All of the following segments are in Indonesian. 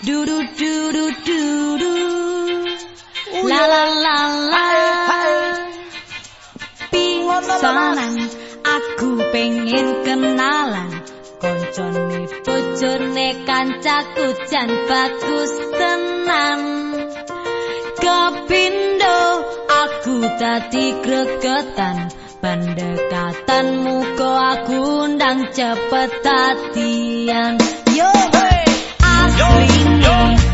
Du du du du du du. La la la la. Pisanan aku pengen kenalan. Koncone bojone kancaku jan bagus tenan. Kepindo aku dadi gregetan. Pendekatanmu kok aku undang cepet tatian. Yo, aslinya aku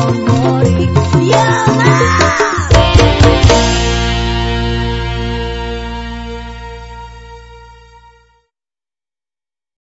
Thank you.